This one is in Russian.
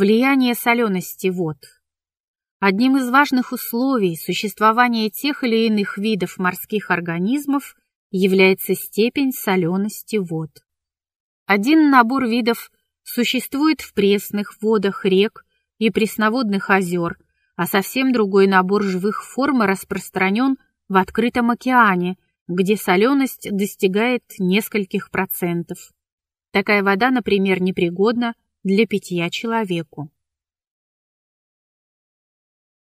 Влияние солености вод. Одним из важных условий существования тех или иных видов морских организмов является степень солености вод. Один набор видов существует в пресных водах рек и пресноводных озер, а совсем другой набор живых форм распространен в открытом океане, где соленость достигает нескольких процентов. Такая вода, например, непригодна для питья человеку.